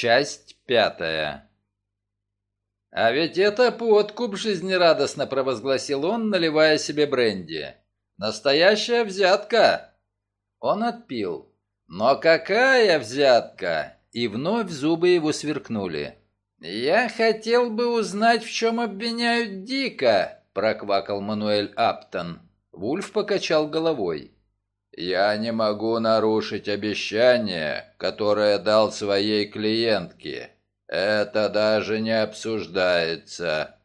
Часть пятая. «А ведь это подкуп!» — жизнерадостно провозгласил он, наливая себе бренди. «Настоящая взятка!» Он отпил. «Но какая взятка!» И вновь зубы его сверкнули. «Я хотел бы узнать, в чем обвиняют Дика», — проквакал Мануэль Аптон. Вульф покачал головой. «Я не могу нарушить обещание, которое дал своей клиентке. Это даже не обсуждается».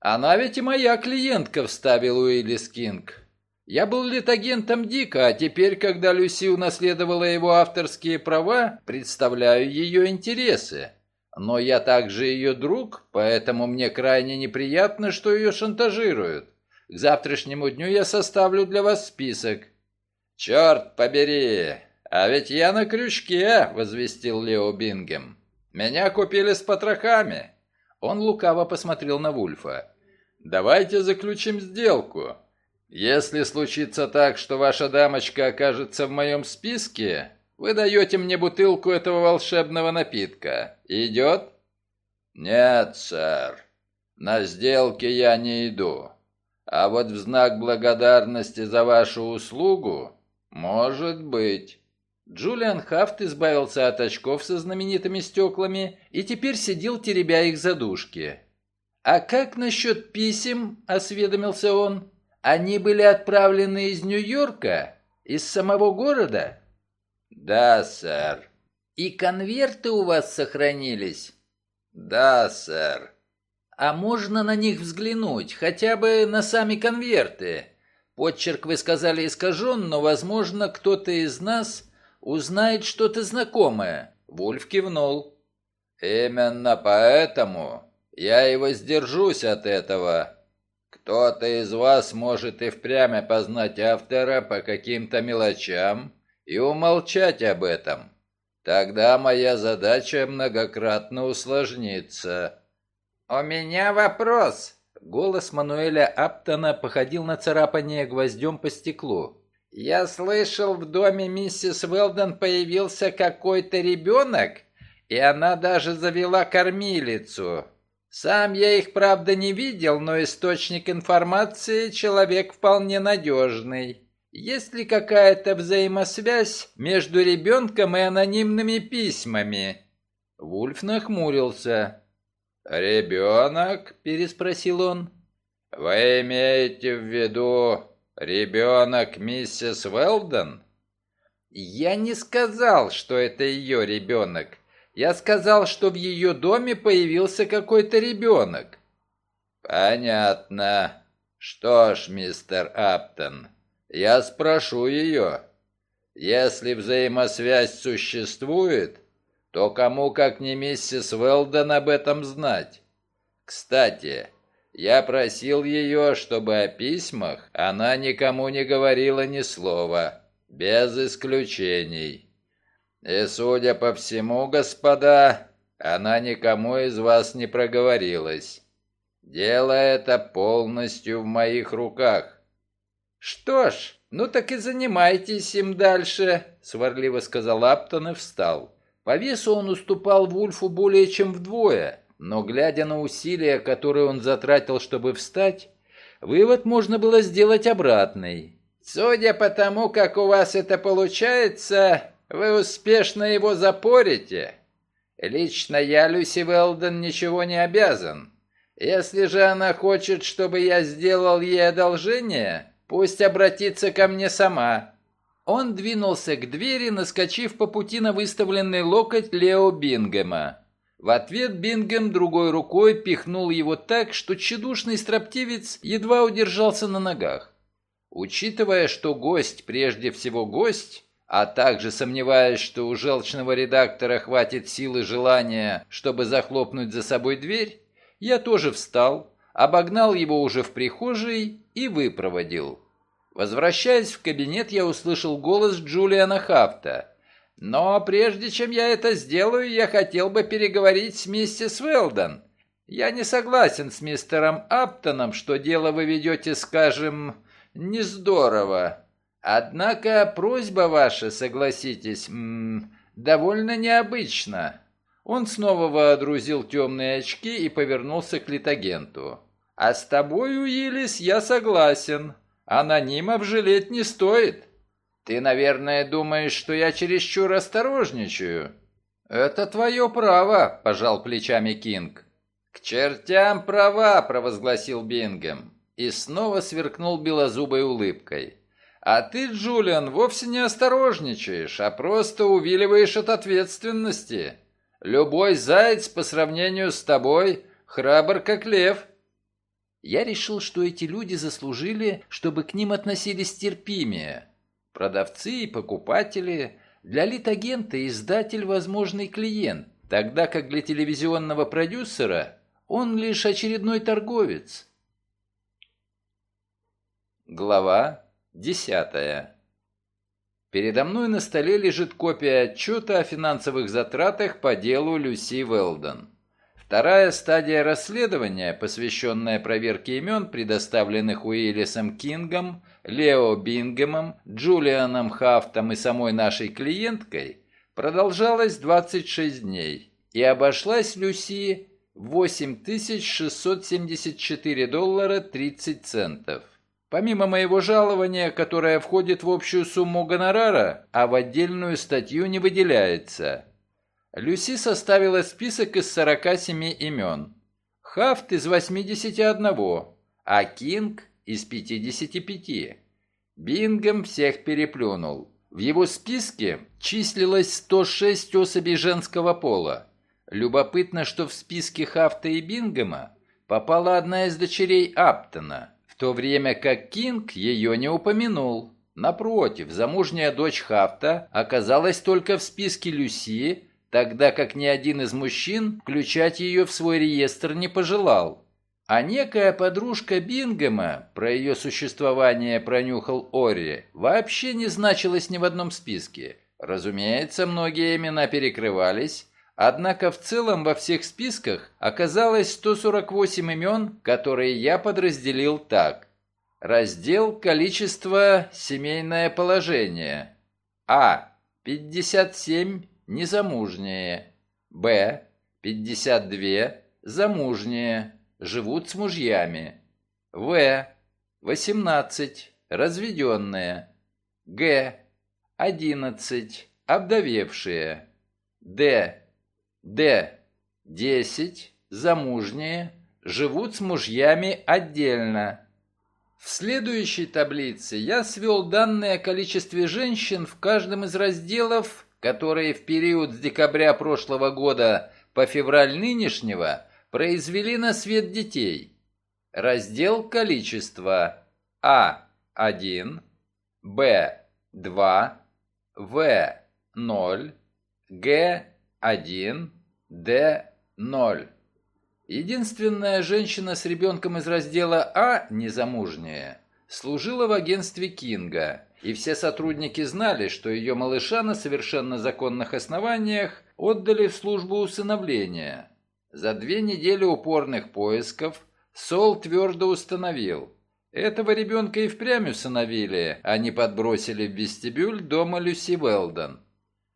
«Она ведь и моя клиентка», — вставил Уиллис Кинг. «Я был литагентом Дика, а теперь, когда Люси унаследовала его авторские права, представляю ее интересы. Но я также ее друг, поэтому мне крайне неприятно, что ее шантажируют. К завтрашнему дню я составлю для вас список. «Черт побери! А ведь я на крючке!» — возвестил Лео Бингем. «Меня купили с потрохами!» Он лукаво посмотрел на Вульфа. «Давайте заключим сделку. Если случится так, что ваша дамочка окажется в моем списке, вы даете мне бутылку этого волшебного напитка. Идет?» «Нет, сэр. На сделки я не иду. А вот в знак благодарности за вашу услугу «Может быть». Джулиан Хафт избавился от очков со знаменитыми стеклами и теперь сидел, теребя их задушки. «А как насчет писем?» – осведомился он. «Они были отправлены из Нью-Йорка? Из самого города?» «Да, сэр». «И конверты у вас сохранились?» «Да, сэр». «А можно на них взглянуть, хотя бы на сами конверты?» Подчерк вы сказали искажен, но, возможно, кто-то из нас узнает что-то знакомое. Вульф кивнул. Именно поэтому я и воздержусь от этого. Кто-то из вас может и впрямь опознать автора по каким-то мелочам и умолчать об этом. Тогда моя задача многократно усложнится. «У меня вопрос», Голос Мануэля Аптона походил на царапание гвоздем по стеклу. «Я слышал, в доме миссис Уэлдон появился какой-то ребенок, и она даже завела кормилицу. Сам я их, правда, не видел, но источник информации человек вполне надежный. Есть ли какая-то взаимосвязь между ребенком и анонимными письмами?» Вульф нахмурился. «Ребенок?» – переспросил он. «Вы имеете в виду ребенок миссис Уэлдон?» «Я не сказал, что это ее ребенок. Я сказал, что в ее доме появился какой-то ребенок». «Понятно. Что ж, мистер Аптон, я спрошу ее. Если взаимосвязь существует, то кому, как не миссис Уэлдон, об этом знать? Кстати, я просил ее, чтобы о письмах она никому не говорила ни слова, без исключений. И, судя по всему, господа, она никому из вас не проговорилась. Дело это полностью в моих руках. Что ж, ну так и занимайтесь им дальше, сварливо сказал Аптон и встал. По весу он уступал Вульфу более чем вдвое, но глядя на усилия, которые он затратил, чтобы встать, вывод можно было сделать обратный. «Судя по тому, как у вас это получается, вы успешно его запорите. Лично я, Люси Велден, ничего не обязан. Если же она хочет, чтобы я сделал ей одолжение, пусть обратится ко мне сама. Он двинулся к двери, наскочив по пути на выставленный локоть Лео Бингема. В ответ Бингем другой рукой пихнул его так, что тщедушный строптивец едва удержался на ногах. Учитывая, что гость прежде всего гость, а также сомневаясь, что у желчного редактора хватит силы желания, чтобы захлопнуть за собой дверь, я тоже встал, обогнал его уже в прихожей и выпроводил. Возвращаясь в кабинет, я услышал голос Джулиана Хафта. «Но прежде чем я это сделаю, я хотел бы переговорить с миссис Уэлдон. Я не согласен с мистером Аптоном, что дело вы ведете, скажем, не здорово. Однако просьба ваша, согласитесь, м -м, довольно необычна. Он снова воодрузил темные очки и повернулся к литагенту. «А с тобой, Уиллис, я согласен. Анонимов жалеть не стоит. Ты, наверное, думаешь, что я чересчур осторожничаю?» «Это твое право», — пожал плечами Кинг. «К чертям права!» — провозгласил Бингем. И снова сверкнул белозубой улыбкой. «А ты, Джулиан, вовсе не осторожничаешь, а просто увиливаешь от ответственности. Любой заяц по сравнению с тобой храбр, как лев». Я решил, что эти люди заслужили, чтобы к ним относились терпимее. Продавцы и покупатели, для литагента издатель – возможный клиент, тогда как для телевизионного продюсера он лишь очередной торговец. Глава десятая. Передо мной на столе лежит копия отчета о финансовых затратах по делу Люси Велден. Вторая стадия расследования, посвященная проверке имен, предоставленных Уиллисом Кингом, Лео Бингемом, Джулианом Хафтом и самой нашей клиенткой, продолжалась 26 дней и обошлась Люси 8674 доллара 30 центов. Помимо моего жалования, которое входит в общую сумму гонорара, а в отдельную статью не выделяется. Люси составила список из 47 имен. Хафт из 81, а Кинг из 55. Бингем всех переплюнул. В его списке числилось 106 особей женского пола. Любопытно, что в списке Хафта и Бингема попала одна из дочерей Аптона, в то время как Кинг ее не упомянул. Напротив, замужняя дочь Хафта оказалась только в списке Люси, тогда как ни один из мужчин включать ее в свой реестр не пожелал. А некая подружка Бингема, про ее существование пронюхал Ори, вообще не значилась ни в одном списке. Разумеется, многие имена перекрывались, Однако в целом во всех списках оказалось 148 имен, которые я подразделил так. Раздел «Количество. Семейное положение». А. 57. Незамужние. Б. 52. Замужние. Живут с мужьями. В. 18. Разведенные. Г. 11. Обдавевшие. Д. Д. 10. Замужние. Живут с мужьями отдельно. В следующей таблице я свел данные о количестве женщин в каждом из разделов, которые в период с декабря прошлого года по февраль нынешнего произвели на свет детей. Раздел количества А1, Б2, В0, Г1, Д0. Единственная женщина с ребенком из раздела А, незамужняя, служила в агентстве Кинга, и все сотрудники знали, что ее малыша на совершенно законных основаниях отдали в службу усыновления. За две недели упорных поисков Сол твердо установил, этого ребенка и впрямь усыновили, а не подбросили в вестибюль дома Люси Велдон.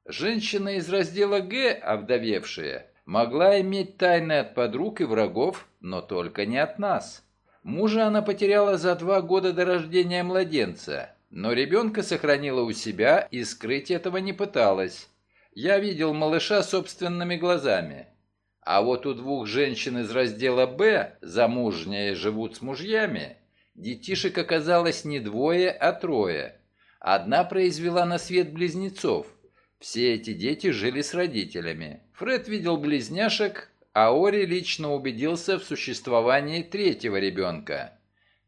Женщина из раздела «Г», овдовевшая, могла иметь тайны от подруг и врагов, но только не от нас. Мужа она потеряла за два года до рождения младенца, но ребенка сохранила у себя и скрыть этого не пыталась. Я видел малыша собственными глазами. А вот у двух женщин из раздела «Б», замужние живут с мужьями, детишек оказалось не двое, а трое. Одна произвела на свет близнецов – все эти дети жили с родителями. Фред видел близняшек, а Ори лично убедился в существовании третьего ребенка.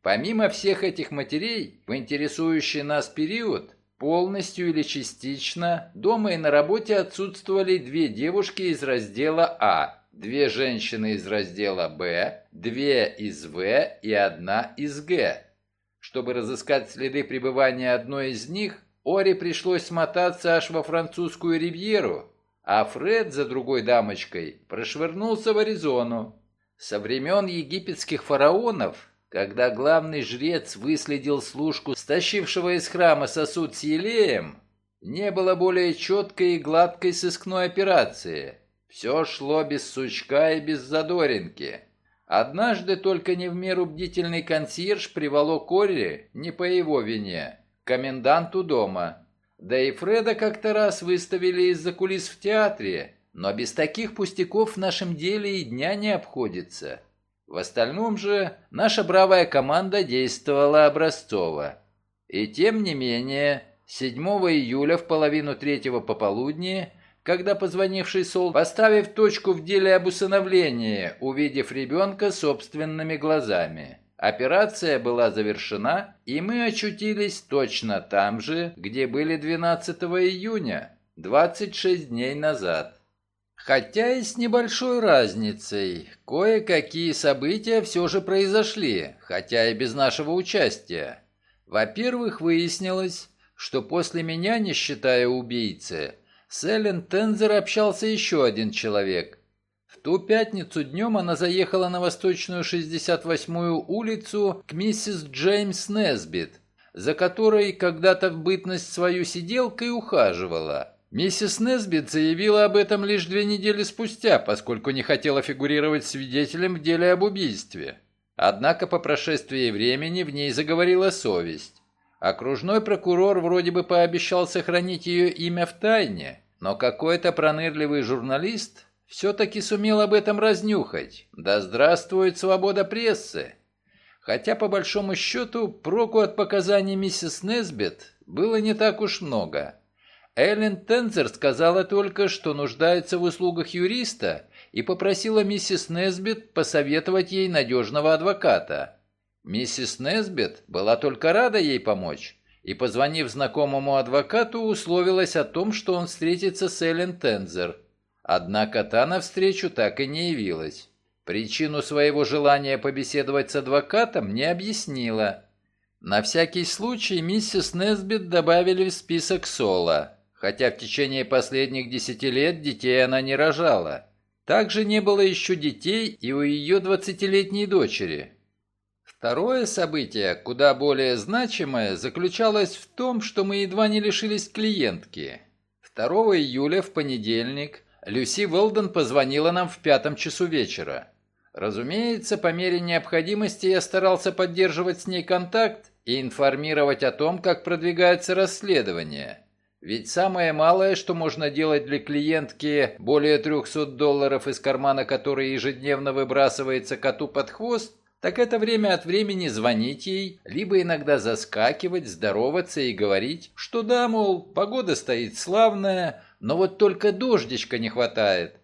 Помимо всех этих матерей, в интересующий нас период, полностью или частично, дома и на работе отсутствовали две девушки из раздела А, две женщины из раздела Б, две из В и одна из Г. Чтобы разыскать следы пребывания одной из них, Ори пришлось смотаться аж во французскую ривьеру, а Фред за другой дамочкой прошвырнулся в Аризону. Со времен египетских фараонов, когда главный жрец выследил служку, стащившего из храма сосуд с елеем, не было более четкой и гладкой сыскной операции. Все шло без сучка и без задоринки. Однажды только не в меру бдительный консьерж приволок Корри, не по его вине, коменданту дома. Да и Фреда как-то раз выставили из-за кулис в театре, но без таких пустяков в нашем деле и дня не обходится. В остальном же наша бравая команда действовала образцово. И тем не менее, 7 июля в половину третьего пополудни когда позвонивший Сол, поставив точку в деле об усыновлении, увидев ребенка собственными глазами. Операция была завершена, и мы очутились точно там же, где были 12 июня, 26 дней назад. Хотя и с небольшой разницей, кое-какие события все же произошли, хотя и без нашего участия. Во-первых, выяснилось, что после меня, не считая убийцы, с Эллен Тензер общался еще один человек. В ту пятницу днем она заехала на восточную 68-ю улицу к миссис Джеймс Несбит, за которой когда-то в бытность свою сиделкой ухаживала. Миссис Несбит заявила об этом лишь две недели спустя, поскольку не хотела фигурировать свидетелем в деле об убийстве. Однако по прошествии времени в ней заговорила совесть. Окружной прокурор вроде бы пообещал сохранить ее имя в тайне, но какой-то пронырливый журналист все-таки сумел об этом разнюхать. Да здравствует свобода прессы! Хотя, по большому счету, проку от показаний миссис Несбит было не так уж много. Эллен Тензер сказала только, что нуждается в услугах юриста и попросила миссис Несбит посоветовать ей надежного адвоката. Миссис Несбит была только рада ей помочь, и, позвонив знакомому адвокату, условилась о том, что он встретится с Эллен Тензер. Однако та навстречу так и не явилась. Причину своего желания побеседовать с адвокатом не объяснила. На всякий случай миссис Несбит добавили в список Сола, хотя в течение последних десяти лет детей она не рожала. Также не было еще детей и у ее двадцатилетней дочери. Второе событие, куда более значимое, заключалось в том, что мы едва не лишились клиентки. 2 июля в понедельник Люси Велден позвонила нам в пятом часу вечера. Разумеется, по мере необходимости я старался поддерживать с ней контакт и информировать о том, как продвигается расследование. Ведь самое малое, что можно делать для клиентки, более 300 долларов из кармана которой ежедневно выбрасывается коту под хвост, так это время от времени звонить ей, либо иногда заскакивать, здороваться и говорить, что да, мол, погода стоит славная, но вот только дождичка не хватает.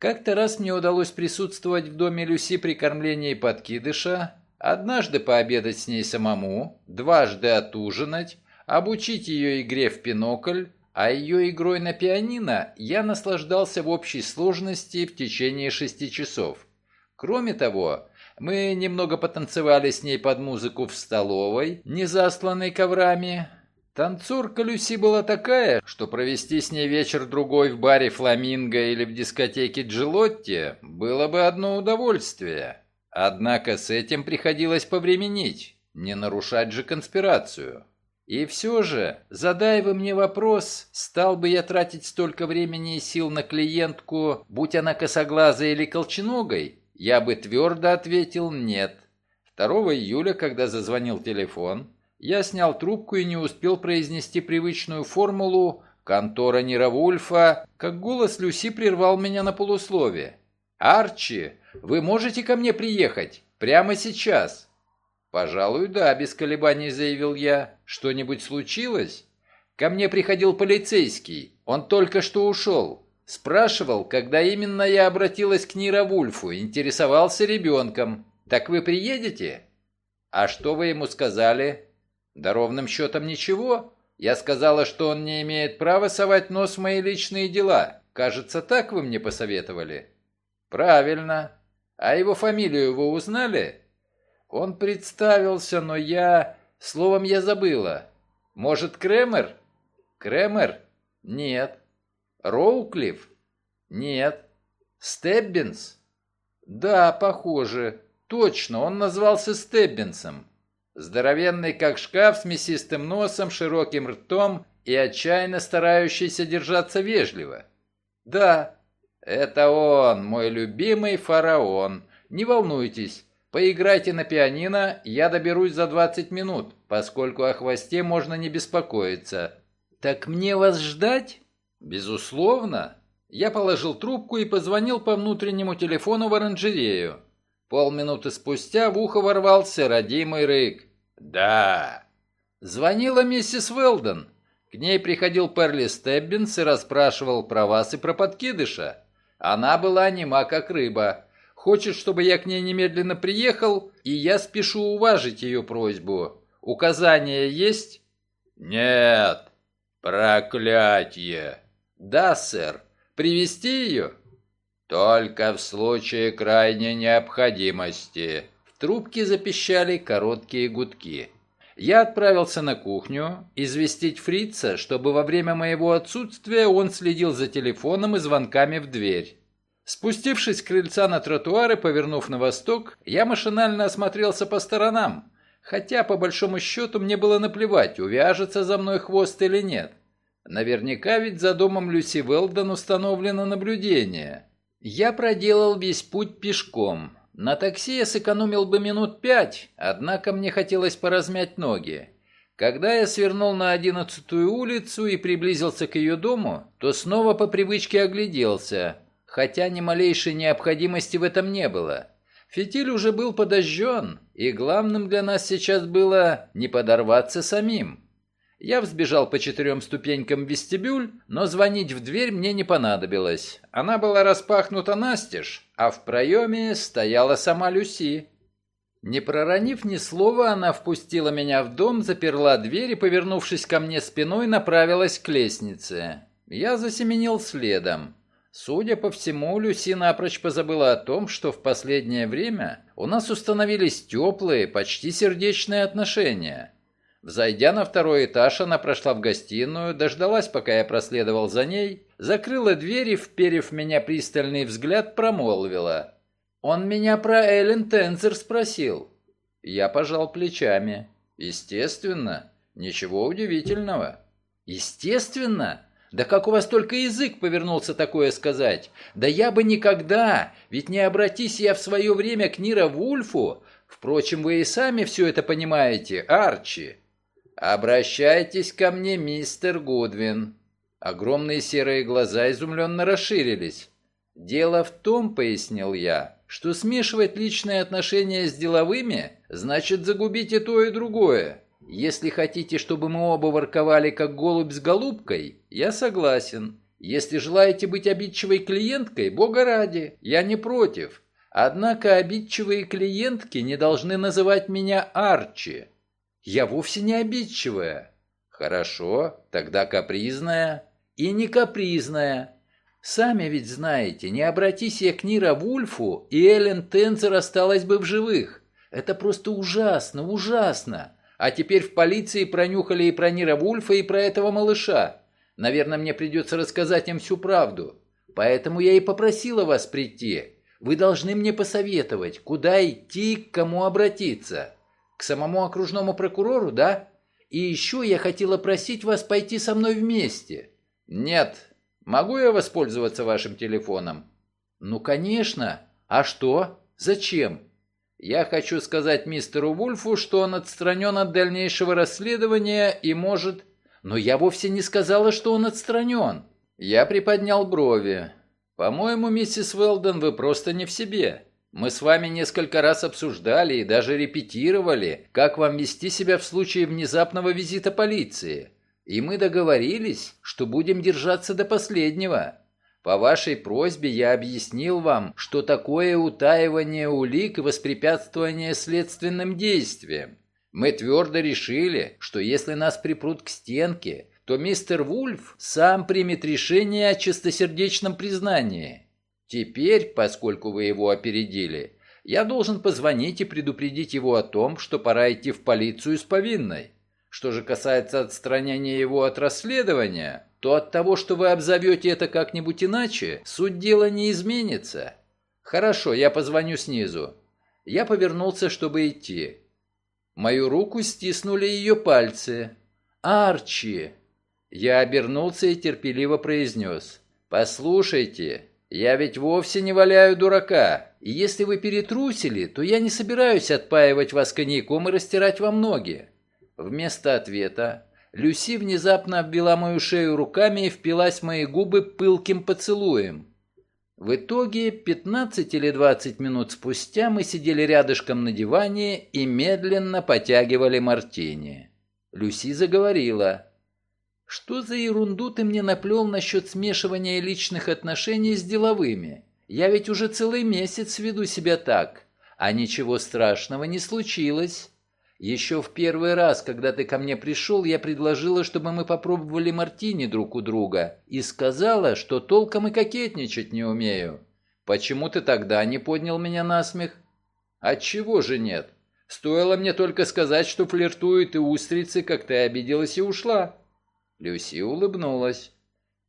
Как-то раз мне удалось присутствовать в доме Люси при кормлении подкидыша, однажды пообедать с ней самому, дважды отужинать, обучить ее игре в пинокль, а ее игрой на пианино я наслаждался в общей сложности в течение шести часов. Кроме того, мы немного потанцевали с ней под музыку в столовой, не засланной коврами. Танцорка Люси была такая, что провести с ней вечер-другой в баре «Фламинго» или в дискотеке «Джилотти» было бы одно удовольствие. Однако с этим приходилось повременить, не нарушать же конспирацию. И все же, задай вы мне вопрос, стал бы я тратить столько времени и сил на клиентку, будь она косоглазой или колченогой? Я бы твердо ответил «нет». 2 июля, когда зазвонил телефон, я снял трубку и не успел произнести привычную формулу «Контора Неравульфа», как голос Люси прервал меня на полусловие. «Арчи, вы можете ко мне приехать? Прямо сейчас?» «Пожалуй, да», — без колебаний заявил я. «Что-нибудь случилось?» «Ко мне приходил полицейский. Он только что ушел. Спрашивал, когда именно я обратилась к Нира Вульфу, интересовался ребенком. Так вы приедете? А что вы ему сказали? Да ровным счетом ничего. Я сказала, что он не имеет права совать нос в мои личные дела. Кажется, так вы мне посоветовали. Правильно. А его фамилию вы узнали? Он представился, но я... Словом, я забыла. Может, Кремер? Кремер? Нет. Роуклифф? Нет. Стеббинс? Да, похоже. Точно, он назвался Стеббинсом. Здоровенный как шкаф с мясистым носом, широким ртом и отчаянно старающийся держаться вежливо. Да, «Это он, мой любимый фараон. Не волнуйтесь, поиграйте на пианино, я доберусь за 20 минут, поскольку о хвосте можно не беспокоиться». «Так мне вас ждать?» «Безусловно». Я положил трубку и позвонил по внутреннему телефону в оранжерею. Полминуты спустя в ухо ворвался родимый рык. «Да». Звонила миссис Велден. К ней приходил Перли Стеббинс и расспрашивал про вас и про подкидыша. Она была нема как рыба. Хочет, чтобы я к ней немедленно приехал, и я спешу уважить ее просьбу. Указания есть? Нет. Проклятье. Да, сэр. Привести ее? Только в случае крайней необходимости. В трубке запищали короткие гудки. Я отправился на кухню известить фрица, чтобы во время моего отсутствия он следил за телефоном и звонками в дверь. Спустившись с крыльца на тротуар и повернув на восток, я машинально осмотрелся по сторонам, хотя по большому счету мне было наплевать, увяжется за мной хвост или нет. Наверняка ведь за домом Люси Велдон установлено наблюдение. Я проделал весь путь пешком, на такси я сэкономил бы минут пять, однако мне хотелось поразмять ноги. Когда я свернул на одиннадцатую улицу и приблизился к ее дому, то снова по привычке огляделся, хотя ни малейшей необходимости в этом не было. Фитиль уже был подожжен, и главным для нас сейчас было не подорваться самим. Я взбежал по четырем ступенькам в вестибюль, но звонить в дверь мне не понадобилось. Она была распахнута настежь, а в проеме стояла сама Люси. Не проронив ни слова, она впустила меня в дом, заперла дверь и, повернувшись ко мне спиной, направилась к лестнице. Я засеменил следом. Судя по всему, Люси напрочь позабыла о том, что в последнее время у нас установились теплые, почти сердечные отношения – Взойдя на второй этаж, она прошла в гостиную, дождалась, пока я проследовал за ней, закрыла дверь и, вперев меня пристальный взгляд, промолвила. «Он меня про Эллен Тензер спросил». Я пожал плечами. «Естественно. Ничего удивительного». «Естественно? Да как у вас только язык повернулся такое сказать? Да я бы никогда, ведь не обратись я в свое время к Нира Вульфу. Впрочем, вы и сами все это понимаете, Арчи». «Обращайтесь ко мне, мистер Гудвин». Огромные серые глаза изумленно расширились. «Дело в том, — пояснил я, — что смешивать личные отношения с деловыми значит загубить и то, и другое. Если хотите, чтобы мы оба ворковали как голубь с голубкой, я согласен. Если желаете быть обидчивой клиенткой, бога ради, я не против. Однако обидчивые клиентки не должны называть меня Арчи. Я вовсе не обидчивая. Хорошо, тогда капризная. И не капризная. Сами ведь знаете, не обратись я к Нира Вульфу, и Эллен Тенцер осталась бы в живых. Это просто ужасно, ужасно. А теперь в полиции пронюхали и про Нира Вульфа, и про этого малыша. Наверное, мне придется рассказать им всю правду. Поэтому я и попросила вас прийти. Вы должны мне посоветовать, куда идти, к кому обратиться. К самому окружному прокурору, да? И еще я хотела просить вас пойти со мной вместе. Нет. Могу я воспользоваться вашим телефоном? Ну, конечно. А что? Зачем? Я хочу сказать мистеру Вульфу, что он отстранен от дальнейшего расследования и может... Но я вовсе не сказала, что он отстранен. Я приподнял брови. По-моему, миссис Велден, вы просто не в себе. Мы с вами несколько раз обсуждали и даже репетировали, как вам вести себя в случае внезапного визита полиции. И мы договорились, что будем держаться до последнего. По вашей просьбе я объяснил вам, что такое утаивание улик и воспрепятствование следственным действиям. Мы твердо решили, что если нас припрут к стенке, то мистер Вульф сам примет решение о чистосердечном признании. Теперь, поскольку вы его опередили, я должен позвонить и предупредить его о том, что пора идти в полицию с повинной. Что же касается отстранения его от расследования, то от того, что вы обзовете это как-нибудь иначе, суть дела не изменится. Хорошо, я позвоню снизу. Я повернулся, чтобы идти. Мою руку стиснули ее пальцы. «Арчи!» Я обернулся и терпеливо произнес. «Послушайте, Я ведь вовсе не валяю дурака. И если вы перетрусили, то я не собираюсь отпаивать вас коньяком и растирать вам ноги. Вместо ответа Люси внезапно обвела мою шею руками и впилась в мои губы пылким поцелуем. В итоге 15 или 20 минут спустя мы сидели рядышком на диване и медленно потягивали мартини. Люси заговорила. «Что за ерунду ты мне наплел насчет смешивания личных отношений с деловыми? Я ведь уже целый месяц веду себя так, а ничего страшного не случилось. Еще в первый раз, когда ты ко мне пришел, я предложила, чтобы мы попробовали мартини друг у друга, и сказала, что толком и кокетничать не умею. Почему ты тогда не поднял меня на смех? Отчего же нет? Стоило мне только сказать, что флиртует и устрицы, как ты обиделась и ушла. Люси улыбнулась.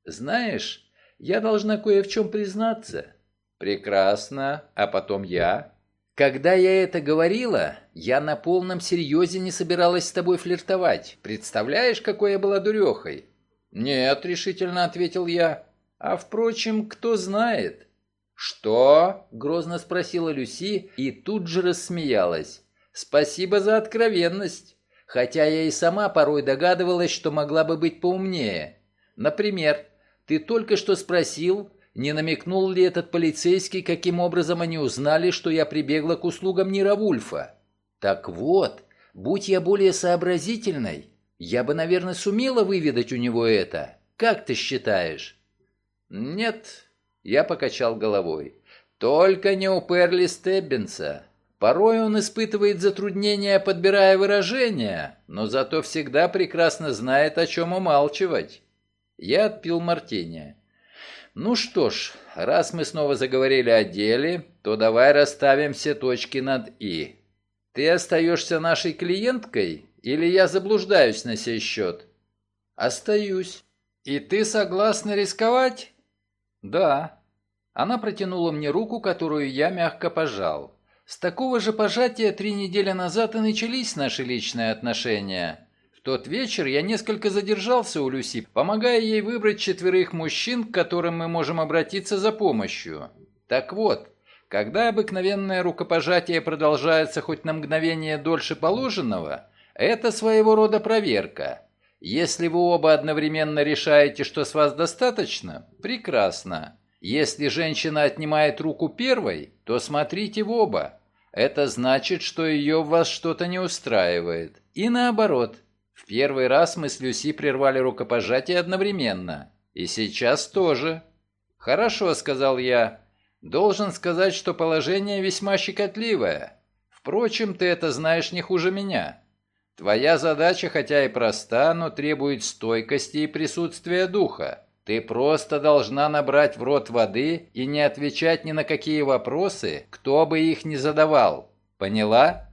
«Знаешь, я должна кое в чем признаться». «Прекрасно. А потом я?» «Когда я это говорила, я на полном серьезе не собиралась с тобой флиртовать. Представляешь, какой я была дурехой?» «Нет», — решительно ответил я. «А впрочем, кто знает?» «Что?» — грозно спросила Люси и тут же рассмеялась. «Спасибо за откровенность хотя я и сама порой догадывалась, что могла бы быть поумнее. Например, ты только что спросил, не намекнул ли этот полицейский, каким образом они узнали, что я прибегла к услугам Нира Вульфа. Так вот, будь я более сообразительной, я бы, наверное, сумела выведать у него это. Как ты считаешь? Нет, я покачал головой. Только не у Перли Стеббинса. Порой он испытывает затруднения, подбирая выражения, но зато всегда прекрасно знает, о чем умалчивать. Я отпил мартини. Ну что ж, раз мы снова заговорили о деле, то давай расставим все точки над «и». Ты остаешься нашей клиенткой или я заблуждаюсь на сей счет? Остаюсь. И ты согласна рисковать? Да. Она протянула мне руку, которую я мягко пожал. С такого же пожатия три недели назад и начались наши личные отношения. Тот вечер я несколько задержался у Люси, помогая ей выбрать четверых мужчин, к которым мы можем обратиться за помощью. Так вот, когда обыкновенное рукопожатие продолжается хоть на мгновение дольше положенного, это своего рода проверка. Если вы оба одновременно решаете, что с вас достаточно, прекрасно. Если женщина отнимает руку первой, то смотрите в оба. Это значит, что ее в вас что-то не устраивает. И наоборот. В первый раз мы с Люси прервали рукопожатие одновременно. И сейчас тоже. «Хорошо», — сказал я. «Должен сказать, что положение весьма щекотливое. Впрочем, ты это знаешь не хуже меня. Твоя задача, хотя и проста, но требует стойкости и присутствия духа. Ты просто должна набрать в рот воды и не отвечать ни на какие вопросы, кто бы их ни задавал. Поняла?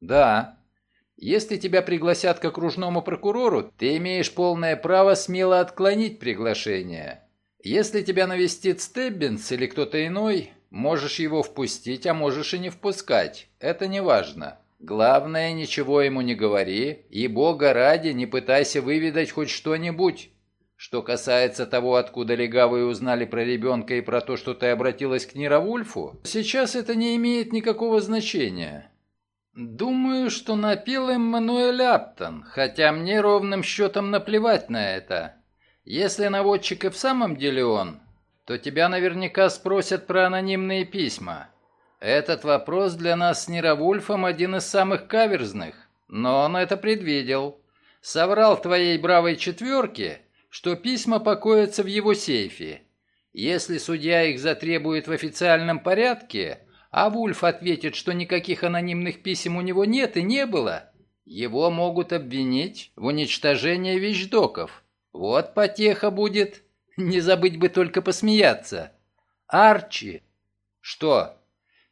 Да. Если тебя пригласят к окружному прокурору, ты имеешь полное право смело отклонить приглашение. Если тебя навестит Стеббинс или кто-то иной, можешь его впустить, а можешь и не впускать. Это не важно. Главное, ничего ему не говори, и бога ради не пытайся выведать хоть что-нибудь. Что касается того, откуда легавые узнали про ребенка и про то, что ты обратилась к Нировульфу, сейчас это не имеет никакого значения. Думаю, что напил Эммануэль Аптон, хотя мне ровным счетом наплевать на это. Если наводчик и в самом деле он, то тебя наверняка спросят про анонимные письма. Этот вопрос для нас с Нировульфом один из самых каверзных, но он это предвидел. Соврал твоей бравой четверке что письма покоятся в его сейфе. Если судья их затребует в официальном порядке, а Вульф ответит, что никаких анонимных писем у него нет и не было, его могут обвинить в уничтожении вещдоков. Вот потеха будет. Не забыть бы только посмеяться. Арчи. Что?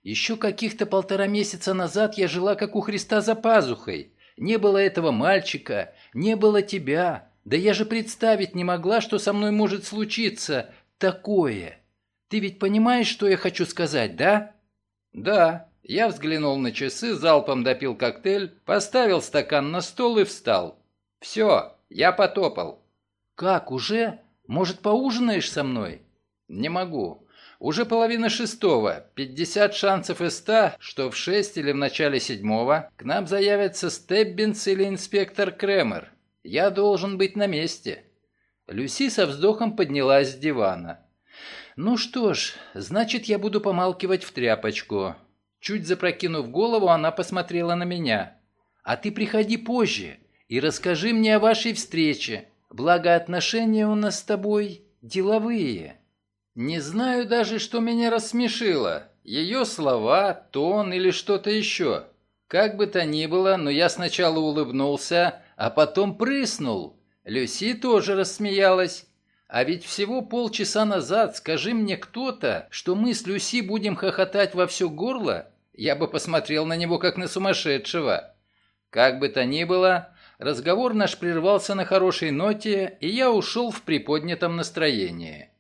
Еще каких-то полтора месяца назад я жила как у Христа за пазухой. Не было этого мальчика, не было тебя. Да я же представить не могла, что со мной может случиться такое. Ты ведь понимаешь, что я хочу сказать, да? Да. Я взглянул на часы, залпом допил коктейль, поставил стакан на стол и встал. Все, я потопал. Как, уже? Может, поужинаешь со мной? Не могу. Уже половина шестого, 50 шансов из ста, что в шесть или в начале седьмого к нам заявятся Стеббинс или инспектор Кремер. Я должен быть на месте. Люси со вздохом поднялась с дивана. «Ну что ж, значит, я буду помалкивать в тряпочку». Чуть запрокинув голову, она посмотрела на меня. «А ты приходи позже и расскажи мне о вашей встрече. Благо отношения у нас с тобой деловые». Не знаю даже, что меня рассмешило. Ее слова, тон или что-то еще. Как бы то ни было, но я сначала улыбнулся, а потом прыснул. Люси тоже рассмеялась. А ведь всего полчаса назад, скажи мне кто-то, что мы с Люси будем хохотать во все горло, я бы посмотрел на него как на сумасшедшего. Как бы то ни было, разговор наш прервался на хорошей ноте, и я ушел в приподнятом настроении.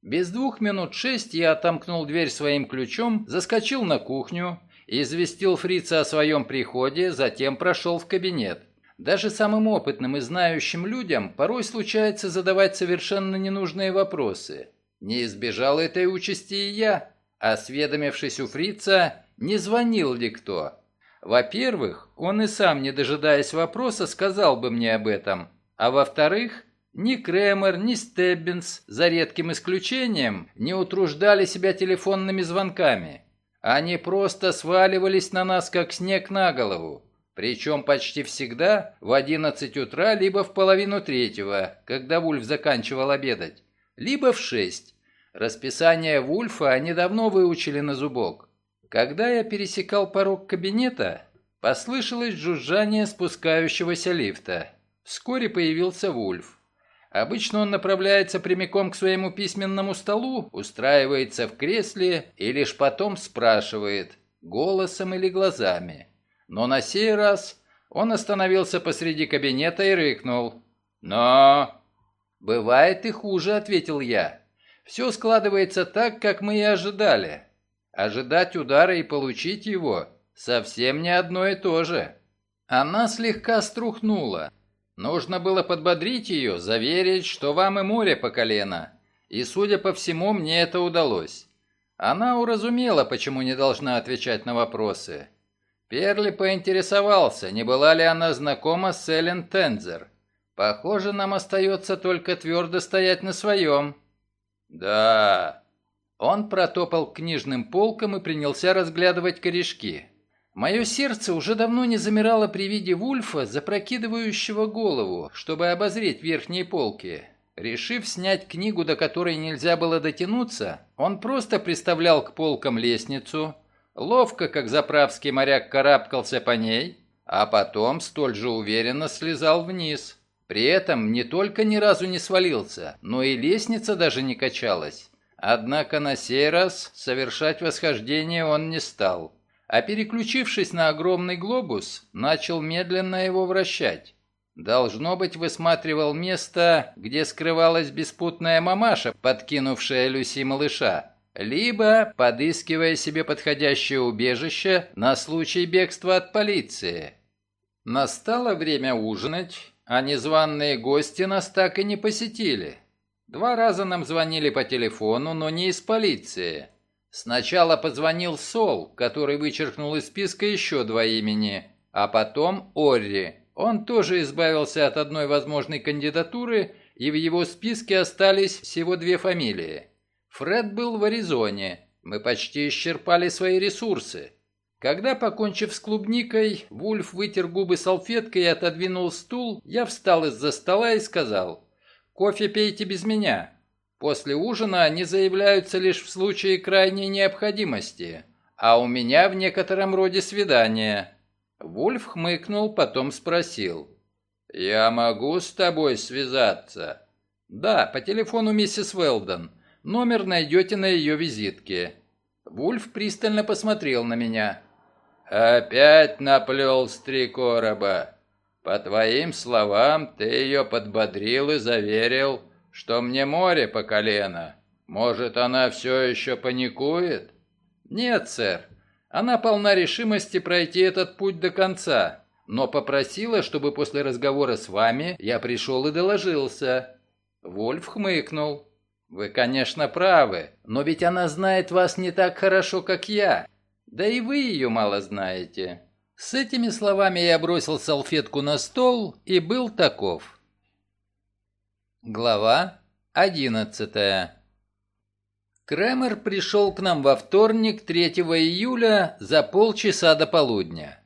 Без двух минут шесть я отомкнул дверь своим ключом, заскочил на кухню, известил фрица о своем приходе, затем прошел в кабинет. Даже самым опытным и знающим людям порой случается задавать совершенно ненужные вопросы. Не избежал этой участи и я, осведомившись у фрица, не звонил ли кто. Во-первых, он и сам, не дожидаясь вопроса, сказал бы мне об этом. А во-вторых, ни Кремер, ни Стеббинс, за редким исключением, не утруждали себя телефонными звонками. Они просто сваливались на нас, как снег на голову. Причем почти всегда в 11 утра, либо в половину третьего, когда Вульф заканчивал обедать, либо в 6. Расписание Вульфа они давно выучили на зубок. Когда я пересекал порог кабинета, послышалось жужжание спускающегося лифта. Вскоре появился Вульф. Обычно он направляется прямиком к своему письменному столу, устраивается в кресле и лишь потом спрашивает, голосом или глазами. Но на сей раз он остановился посреди кабинета и рыкнул. «Но...» «Бывает и хуже», — ответил я. «Все складывается так, как мы и ожидали. Ожидать удара и получить его — совсем не одно и то же». Она слегка струхнула. Нужно было подбодрить ее, заверить, что вам и море по колено. И, судя по всему, мне это удалось. Она уразумела, почему не должна отвечать на вопросы. Перли поинтересовался, не была ли она знакома с Эллен Тензер. Похоже, нам остается только твердо стоять на своем. Да. Он протопал к книжным полкам и принялся разглядывать корешки. Мое сердце уже давно не замирало при виде Вульфа, запрокидывающего голову, чтобы обозреть верхние полки. Решив снять книгу, до которой нельзя было дотянуться, он просто приставлял к полкам лестницу, ловко, как заправский моряк, карабкался по ней, а потом столь же уверенно слезал вниз. При этом не только ни разу не свалился, но и лестница даже не качалась. Однако на сей раз совершать восхождение он не стал а переключившись на огромный глобус, начал медленно его вращать. Должно быть, высматривал место, где скрывалась беспутная мамаша, подкинувшая Люси малыша, либо подыскивая себе подходящее убежище на случай бегства от полиции. Настало время ужинать, а незваные гости нас так и не посетили. Два раза нам звонили по телефону, но не из полиции. Сначала позвонил Сол, который вычеркнул из списка еще два имени, а потом Орри. Он тоже избавился от одной возможной кандидатуры, и в его списке остались всего две фамилии. Фред был в Аризоне. Мы почти исчерпали свои ресурсы. Когда, покончив с клубникой, Вульф вытер губы салфеткой и отодвинул стул, я встал из-за стола и сказал, «Кофе пейте без меня. После ужина они заявляются лишь в случае крайней необходимости, а у меня в некотором роде свидание». Вульф хмыкнул, потом спросил. «Я могу с тобой связаться?» «Да, по телефону миссис Велдон. Номер найдете на ее визитке». Вульф пристально посмотрел на меня. «Опять наплел с три короба. По твоим словам, ты ее подбодрил и заверил, что мне море по колено. Может, она все еще паникует? Нет, сэр. Она полна решимости пройти этот путь до конца, но попросила, чтобы после разговора с вами я пришел и доложился. Вольф хмыкнул. Вы, конечно, правы, но ведь она знает вас не так хорошо, как я. Да и вы ее мало знаете. С этими словами я бросил салфетку на стол и был таков. Глава одиннадцатая. Кремер пришел к нам во вторник, 3 июля, за полчаса до полудня.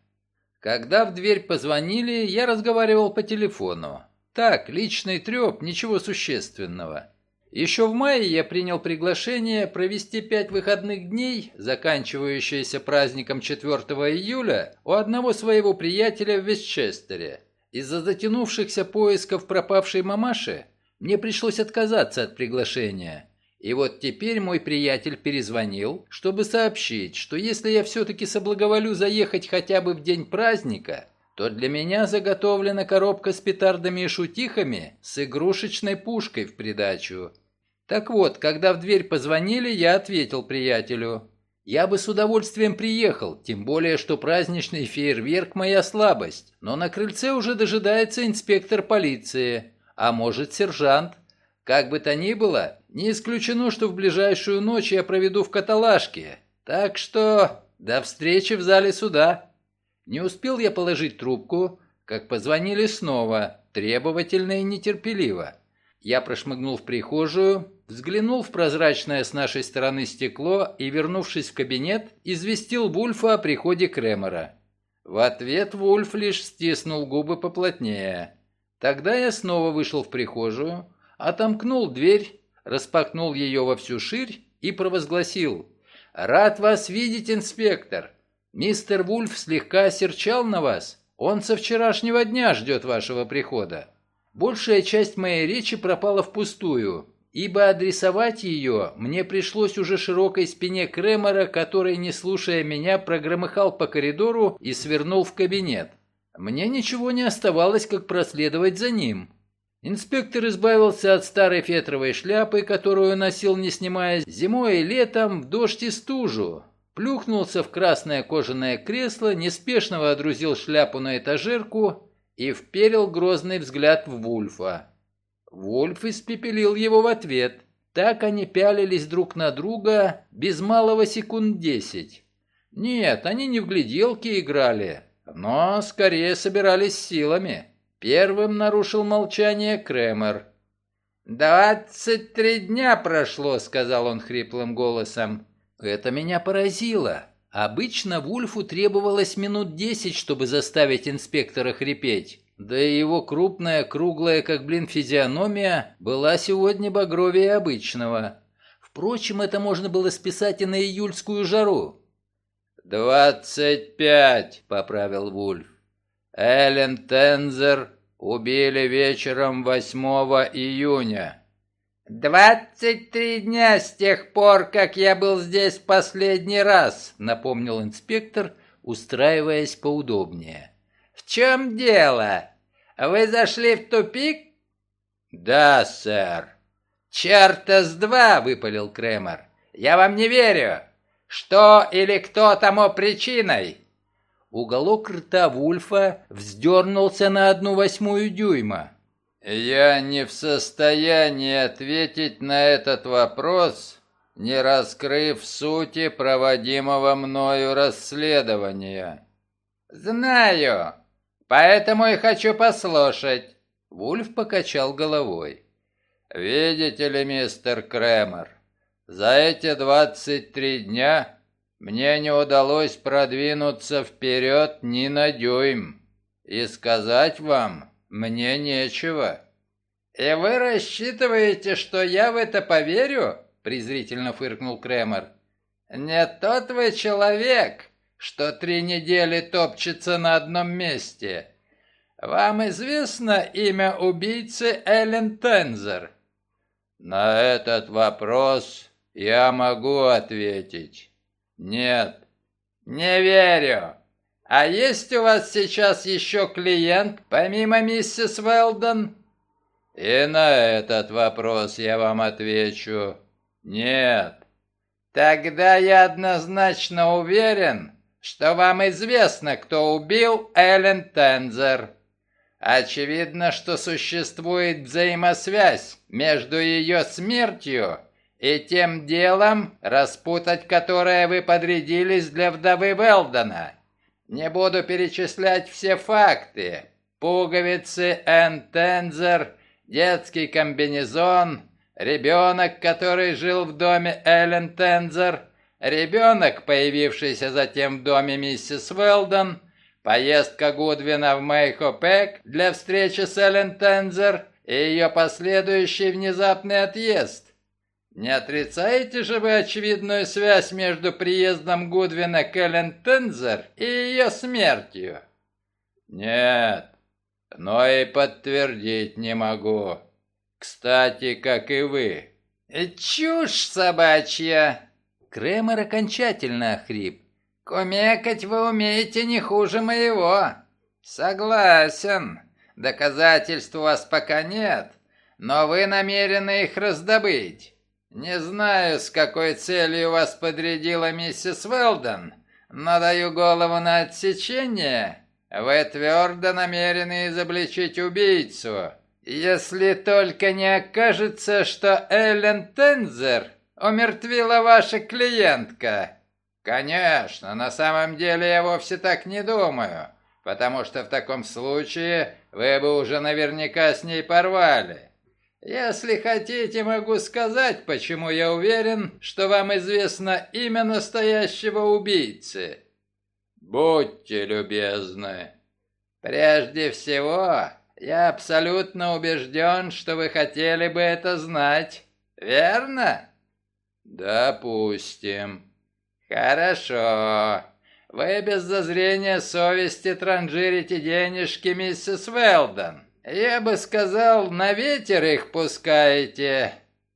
Когда в дверь позвонили, я разговаривал по телефону. Так, личный треп, ничего существенного. Еще в мае я принял приглашение провести пять выходных дней, заканчивающиеся праздником 4 июля, у одного своего приятеля в Вестчестере. Из-за затянувшихся поисков пропавшей мамаши мне пришлось отказаться от приглашения. И вот теперь мой приятель перезвонил, чтобы сообщить, что если я все-таки соблаговолю заехать хотя бы в день праздника, то для меня заготовлена коробка с петардами и шутихами с игрушечной пушкой в придачу. Так вот, когда в дверь позвонили, я ответил приятелю. Я бы с удовольствием приехал, тем более, что праздничный фейерверк – моя слабость. Но на крыльце уже дожидается инспектор полиции, а может сержант. Как бы то ни было, не исключено, что в ближайшую ночь я проведу в каталажке. Так что до встречи в зале суда. Не успел я положить трубку, как позвонили снова, требовательно и нетерпеливо. Я прошмыгнул в прихожую, взглянул в прозрачное с нашей стороны стекло и, вернувшись в кабинет, известил Вульфа о приходе Кремера. В ответ Вульф лишь стиснул губы поплотнее. Тогда я снова вышел в прихожую, отомкнул дверь, распахнул ее во всю ширь и провозгласил «Рад вас видеть, инспектор! Мистер Вульф слегка осерчал на вас. Он со вчерашнего дня ждет вашего прихода. Большая часть моей речи пропала впустую, ибо адресовать ее мне пришлось уже широкой спине Кремера, который, не слушая меня, прогромыхал по коридору и свернул в кабинет. Мне ничего не оставалось, как проследовать за ним. Инспектор избавился от старой фетровой шляпы, которую носил, не снимая зимой и летом, в дождь и стужу. Плюхнулся в красное кожаное кресло, неспешно водрузил шляпу на этажерку и вперил грозный взгляд в Вульфа. Вульф испепелил его в ответ. Так они пялились друг на друга без малого секунд десять. Нет, они не в гляделки играли, но скорее собирались силами. Первым нарушил молчание Кремер. «Двадцать три дня прошло», — сказал он хриплым голосом. «Это меня поразило. Обычно Вульфу требовалось минут десять, чтобы заставить инспектора хрипеть. Да и его крупная, круглая, как блин, физиономия была сегодня багровее обычного. Впрочем, это можно было списать и на июльскую жару. «Двадцать пять», — поправил Вульф. Эллен Тензер убили вечером 8 июня. «Двадцать три дня с тех пор, как я был здесь последний раз», — напомнил инспектор, устраиваясь поудобнее. «В чем дело? Вы зашли в тупик?» «Да, сэр». «Черта с два!» — выпалил Кремер. «Я вам не верю. Что или кто тому причиной?» Уголок рта Вульфа вздернулся на одну восьмую дюйма. «Я не в состоянии ответить на этот вопрос, не раскрыв сути проводимого мною расследования». «Знаю, поэтому и хочу послушать». Вульф покачал головой. «Видите ли, мистер Кремер, за эти двадцать три дня мне не удалось продвинуться вперед ни на дюйм. И сказать вам мне нечего». «И вы рассчитываете, что я в это поверю?» презрительно фыркнул Кремер. «Не тот вы человек, что три недели топчется на одном месте. Вам известно имя убийцы Эллен Тензер?» «На этот вопрос я могу ответить». «Нет». «Не верю. А есть у вас сейчас еще клиент, помимо миссис Велдон?» «И на этот вопрос я вам отвечу. Нет». «Тогда я однозначно уверен, что вам известно, кто убил Эллен Тензер. Очевидно, что существует взаимосвязь между ее смертью и тем делом, распутать которое вы подрядились для вдовы Велдона. Не буду перечислять все факты. Пуговицы, энтензер, детский комбинезон, ребенок, который жил в доме Эллен Тензер, ребенок, появившийся затем в доме миссис Велдон, Поездка Гудвина в Мейхопек для встречи с Эллен Тензер и ее последующий внезапный отъезд. Не отрицаете же вы очевидную связь между приездом Гудвина к Эллен Тензер и ее смертью? Нет, но и подтвердить не могу. Кстати, как и вы. Чушь собачья! Кремер окончательно охрип. «Кумекать вы умеете не хуже моего». «Согласен. Доказательств у вас пока нет, но вы намерены их раздобыть. Не знаю, с какой целью вас подрядила миссис Велдон, но даю голову на отсечение. Вы твердо намерены изобличить убийцу, если только не окажется, что Эллен Тензер умертвила ваша клиентка». Конечно, на самом деле я вовсе так не думаю, потому что в таком случае вы бы уже наверняка с ней порвали. Если хотите, могу сказать, почему я уверен, что вам известно имя настоящего убийцы. Будьте любезны. Прежде всего, я абсолютно убежден, что вы хотели бы это знать, верно? Допустим. «Хорошо. Вы без зазрения совести транжирите денежки, миссис Велдон. Я бы сказал, на ветер их пускаете.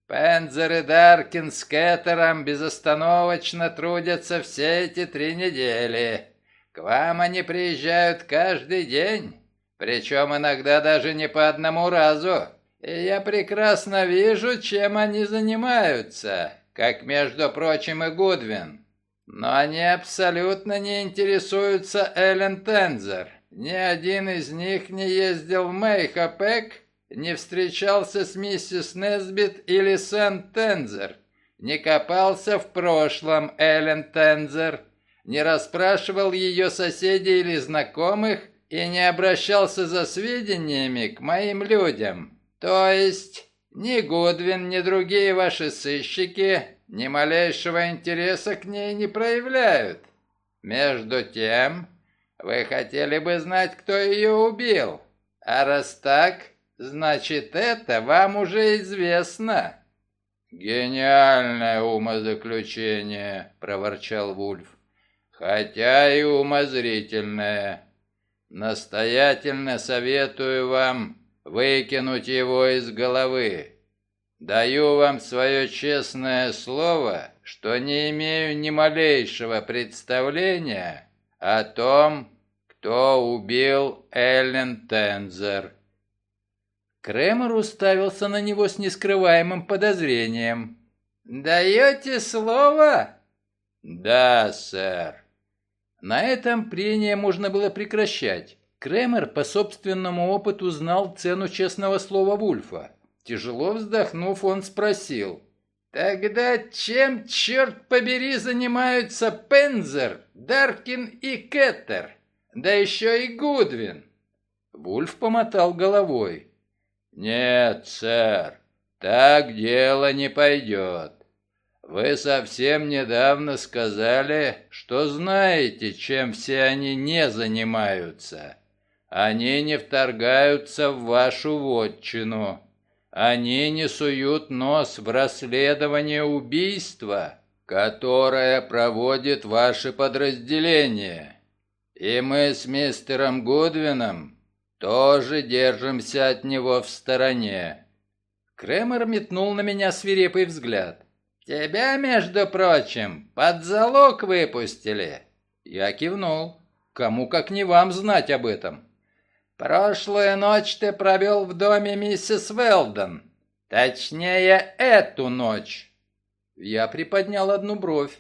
Пензер и Даркин с Кеттером безостановочно трудятся все эти три недели. К вам они приезжают каждый день, причем иногда даже не по одному разу. И я прекрасно вижу, чем они занимаются, как, между прочим, и Гудвин. Но они абсолютно не интересуются Эллен Тензер. Ни один из них не ездил в Мейхапек, не встречался с миссис Несбит или Сен Тензер, не копался в прошлом Эллен Тензер, не расспрашивал ее соседей или знакомых и не обращался за сведениями к моим людям. То есть ни Гудвин, ни другие ваши сыщики ни малейшего интереса к ней не проявляют. Между тем, вы хотели бы знать, кто ее убил. А раз так, значит, это вам уже известно». «Гениальное умозаключение», — проворчал Вульф. «Хотя и умозрительное. Настоятельно советую вам выкинуть его из головы. Даю вам свое честное слово, что не имею ни малейшего представления о том, кто убил Эллен Тензер. Кремер уставился на него с нескрываемым подозрением. «Даете слово?» «Да, сэр». На этом прение можно было прекращать. Кремер по собственному опыту знал цену честного слова Вульфа. Тяжело вздохнув, он спросил. «Тогда чем, черт побери, занимаются Пензер, Даркин и Кеттер? Да еще и Гудвин?» Вульф помотал головой. «Нет, сэр, так дело не пойдет. Вы совсем недавно сказали, что знаете, чем все они не занимаются. Они не вторгаются в вашу вотчину». Они не суют нос в расследование убийства, которое проводит ваше подразделение. И мы с мистером Гудвином тоже держимся от него в стороне. Кремер метнул на меня свирепый взгляд. «Тебя, между прочим, под залог выпустили!» Я кивнул. «Кому как не вам знать об этом?» Прошлую ночь ты провел в доме миссис Велдон. Точнее, эту ночь. Я приподнял одну бровь.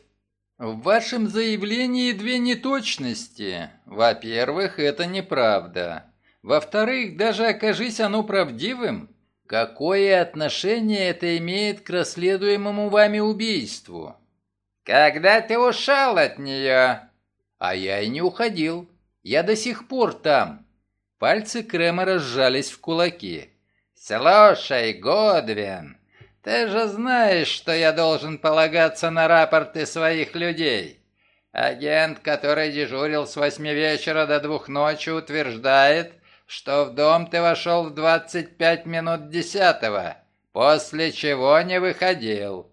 В вашем заявлении две неточности. Во-первых, это неправда. Во-вторых, даже окажись оно правдивым, какое отношение это имеет к расследуемому вами убийству? Когда ты ушел от нее? А я и не уходил. Я до сих пор там. Пальцы Кремера сжались в кулаки. «Слушай, Годвин, ты же знаешь, что я должен полагаться на рапорты своих людей. Агент, который дежурил с восьми вечера до двух ночи, утверждает, что в дом ты вошел в двадцать пять минут десятого, после чего не выходил.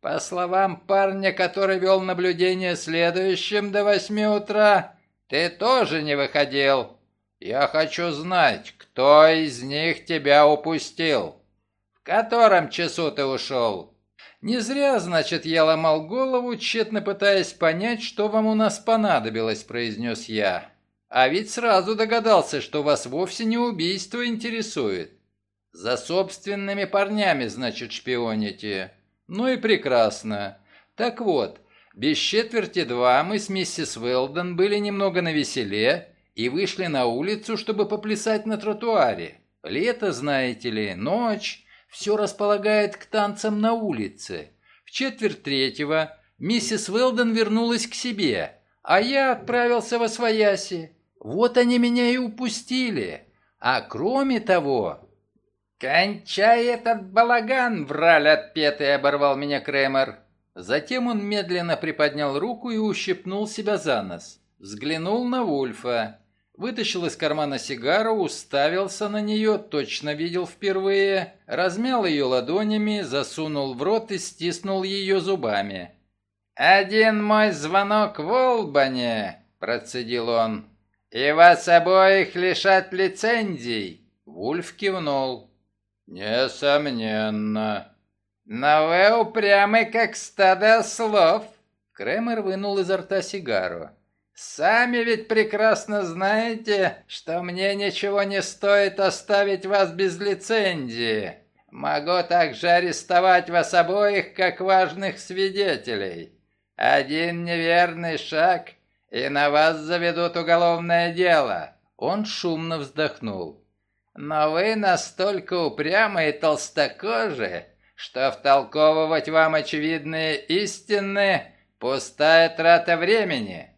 По словам парня, который вел наблюдение следующим до восьми утра, ты тоже не выходил. Я хочу знать, кто из них тебя упустил. Котором часу ты ушел? Не зря, значит, я ломал голову, тщетно пытаясь понять, что вам у нас понадобилось, произнес я. А ведь сразу догадался, что вас вовсе не убийство интересует. За собственными парнями, значит, шпионите. Ну и прекрасно. Так вот, без четверти два мы с миссис Уэлдон были немного навеселе и вышли на улицу, чтобы поплясать на тротуаре. Лето, знаете ли, ночь, все располагает к танцам на улице. В четверть третьего миссис Уэлдон вернулась к себе, а я отправился во свояси. Вот они меня и упустили. А кроме того, «Кончай этот балаган, враль отпетый!» — оборвал меня Кремер. Затем он медленно приподнял руку и ущипнул себя за нос. Взглянул на Вульфа. Вытащил из кармана сигару, уставился на нее, точно видел впервые, размял ее ладонями, засунул в рот и стиснул ее зубами. «Один мой звонок в Олбане!» – процедил он. «И вас обоих лишат лицензий!» Вульф кивнул. «Несомненно». «Но вы упрямы, как стадо слов. Кремер вынул изо рта сигару. «Сами ведь прекрасно знаете, что мне ничего не стоит оставить вас без лицензии. Могу также арестовать вас обоих, как важных свидетелей. Один неверный шаг, и на вас заведут уголовное дело». Он шумно вздохнул. Но вы настолько упрямы и толстокожи, что втолковывать вам очевидные истины – пустая трата времени».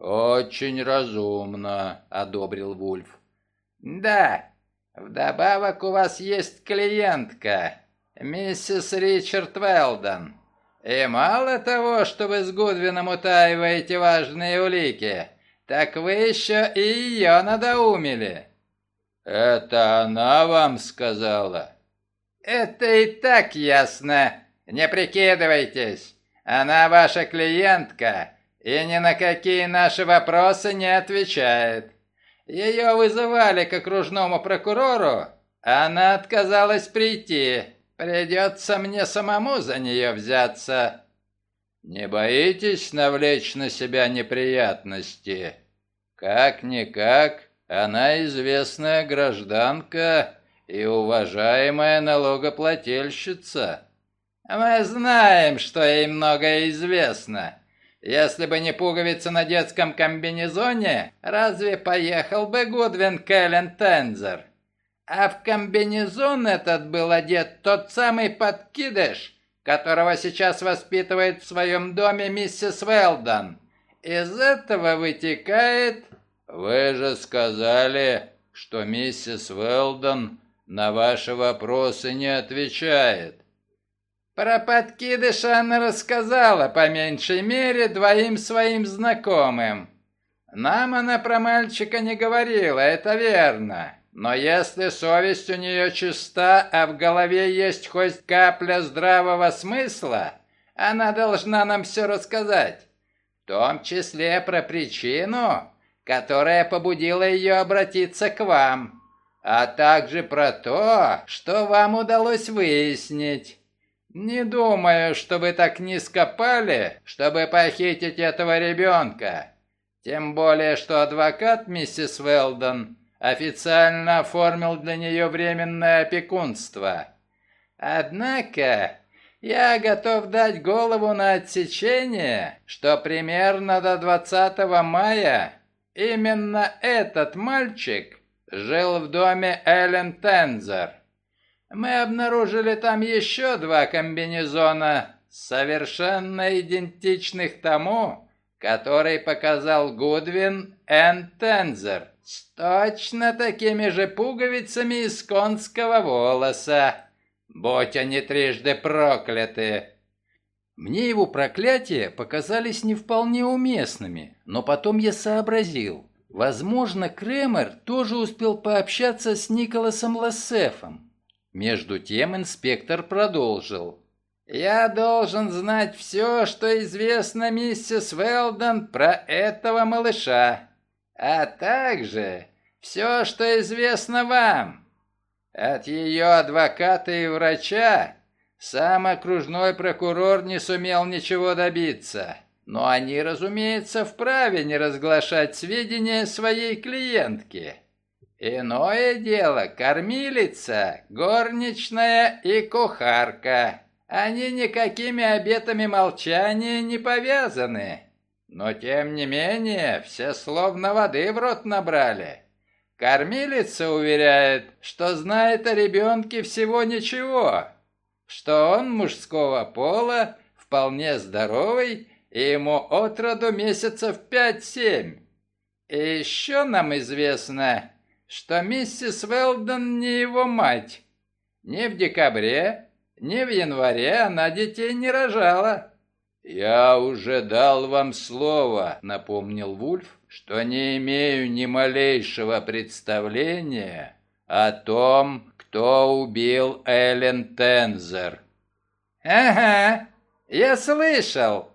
«Очень разумно», – одобрил Вульф. «Да, вдобавок у вас есть клиентка, миссис Ричард Велдон. И мало того, что вы с Гудвином утаиваете важные улики, так вы еще и ее надоумили». «Это она вам сказала?» «Это и так ясно. Не прикидывайтесь. Она ваша клиентка и ни на какие наши вопросы не отвечает. Ее вызывали к окружному прокурору, она отказалась прийти. Придется мне самому за нее взяться». «Не боитесь навлечь на себя неприятности? Как-никак, она известная гражданка и уважаемая налогоплательщица. Мы знаем, что ей многое известно. Если бы не пуговица на детском комбинезоне, разве поехал бы Гудвин Кэлен Тензер? А в комбинезон этот был одет тот самый подкидыш, которого сейчас воспитывает в своем доме миссис Велдон. Из этого вытекает «Вы же сказали, что миссис Уэлдон на ваши вопросы не отвечает». «Про подкидыша она рассказала, по меньшей мере, двоим своим знакомым. Нам она про мальчика не говорила, это верно. Но если совесть у нее чиста, а в голове есть хоть капля здравого смысла, она должна нам все рассказать. В том числе про причину, которая побудила ее обратиться к вам, а также про то, что вам удалось выяснить. Не думаю, что вы так низко пали, чтобы похитить этого ребенка. Тем более, что адвокат миссис Велдон официально оформил для нее временное опекунство. Однако, я готов дать голову на отсечение, что примерно до 20 мая Именно этот мальчик жил в доме Эллен Тензер. Мы обнаружили там еще два комбинезона, совершенно идентичных тому, который показал Гудвин Н. Тензер, с точно такими же пуговицами из конского волоса. Будь они трижды прокляты. Мне его проклятия показались не вполне уместными, но потом я сообразил. Возможно, Кремер тоже успел пообщаться с Николасом Лассефом. Между тем инспектор продолжил. «Я должен знать все, что известно миссис Велдон про этого малыша, а также все, что известно вам. От ее адвоката и врача сам окружной прокурор не сумел ничего добиться, но они, разумеется, вправе не разглашать сведения своей клиентки». Иное дело кормилица, горничная и кухарка. Они никакими обетами молчания не повязаны. Но тем не менее, все словно воды в рот набрали. Кормилица уверяет, что знает о ребенке всего ничего, что он мужского пола, вполне здоровый, и ему от роду месяцев пять-семь. И еще нам известно, что миссис Велдон не его мать. Ни в декабре, ни в январе она детей не рожала. «Я уже дал вам слово», — напомнил Вульф, «что не имею ни малейшего представления о том, кто убил Эллен Тензер». «Ага, я слышал».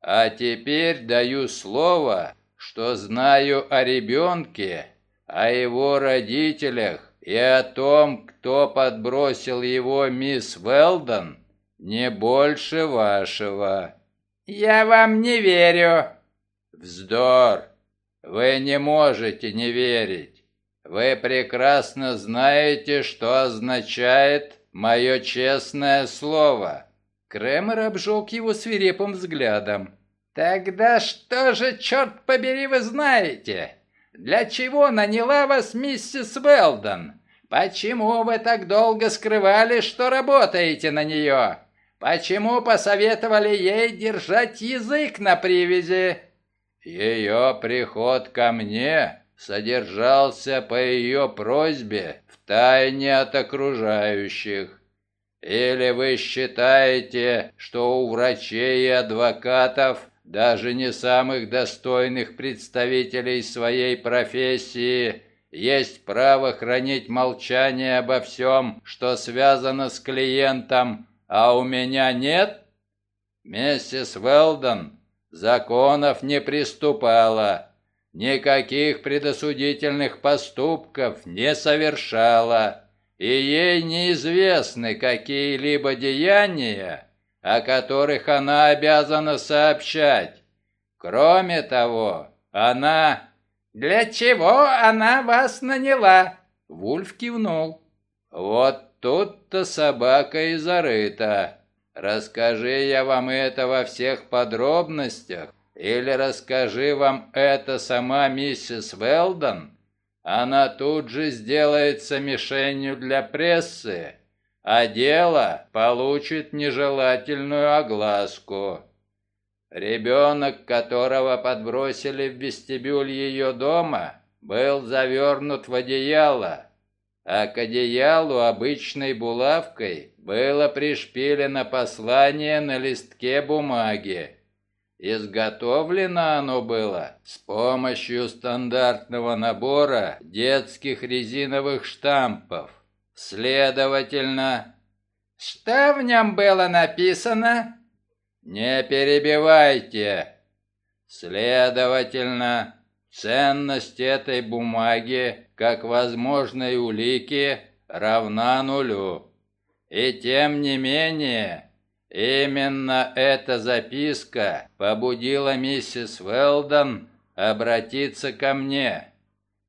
«А теперь даю слово, что знаю о ребенке, о его родителях и о том, кто подбросил его мисс Велдон, не больше вашего». «Я вам не верю». «Вздор! Вы не можете не верить. Вы прекрасно знаете, что означает мое честное слово». Кремер обжег его свирепым взглядом. «Тогда что же, черт побери, вы знаете?» Для чего наняла вас миссис Велдон? Почему вы так долго скрывали, что работаете на нее? Почему посоветовали ей держать язык на привязи? Ее приход ко мне содержался по ее просьбе в тайне от окружающих. Или вы считаете, что у врачей и адвокатов даже не самых достойных представителей своей профессии, есть право хранить молчание обо всем, что связано с клиентом, а у меня нет? Миссис Велдон законов не приступала, никаких предосудительных поступков не совершала, и ей неизвестны какие-либо деяния, о которых она обязана сообщать. Кроме того, она... «Для чего она вас наняла?» Вульф кивнул. «Вот тут-то собака и зарыта. Расскажи я вам это во всех подробностях, или расскажи вам это сама миссис Велдон, она тут же сделается мишенью для прессы, а дело получит нежелательную огласку. Ребенок, которого подбросили в вестибюль ее дома, был завернут в одеяло, а к одеялу обычной булавкой было пришпилено послание на листке бумаги. Изготовлено оно было с помощью стандартного набора детских резиновых штампов. Следовательно, что в нем было написано? Не перебивайте. Следовательно, ценность этой бумаги, как возможной улики, равна нулю. И тем не менее, именно эта записка побудила миссис Велдон обратиться ко мне.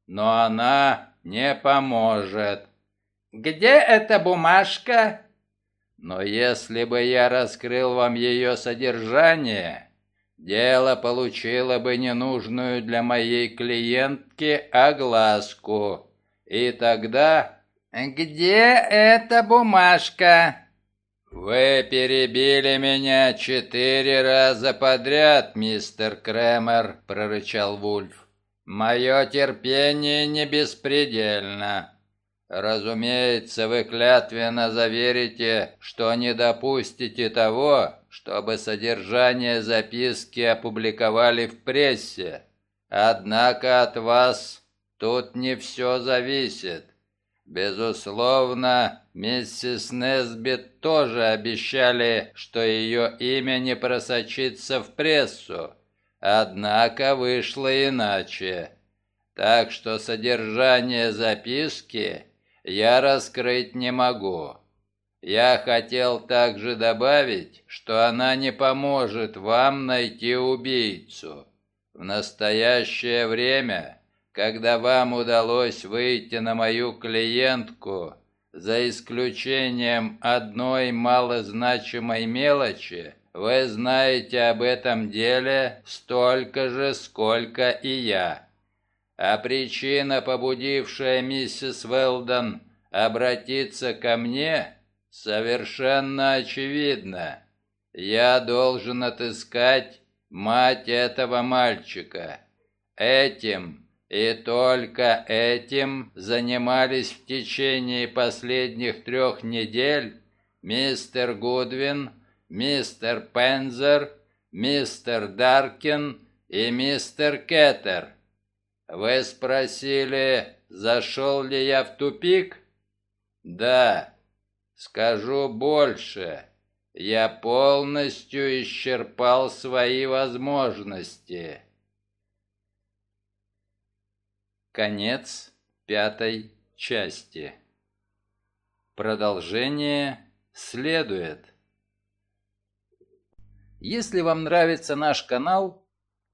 Но она не поможет. «Где эта бумажка?» «Но если бы я раскрыл вам ее содержание, дело получило бы ненужную для моей клиентки огласку, И тогда... «Где эта бумажка?» «Вы перебили меня четыре раза подряд, мистер Кремер», — прорычал Вульф. «Мое терпение не беспредельно. Разумеется, вы клятвенно заверите, что не допустите того, чтобы содержание записки опубликовали в прессе. Однако от вас тут не все зависит. Безусловно, миссис Несбит тоже обещали, что ее имя не просочится в прессу. Однако вышло иначе. Так что содержание записки я раскрыть не могу. Я хотел также добавить, что она не поможет вам найти убийцу. В настоящее время когда вам удалось выйти на мою клиентку, за исключением одной малозначимой мелочи, вы знаете об этом деле столько же, сколько и я. А причина, побудившая миссис Велдон обратиться ко мне, совершенно очевидна. Я должен отыскать мать этого мальчика. Этим и только этим занимались в течение последних трех недель мистер Гудвин, мистер Пензер, мистер Даркин и мистер Кеттер. Вы спросили, зашел ли я в тупик? Да. Скажу больше. Я полностью исчерпал свои возможности. Конец пятой части. Продолжение следует. Если вам нравится наш канал,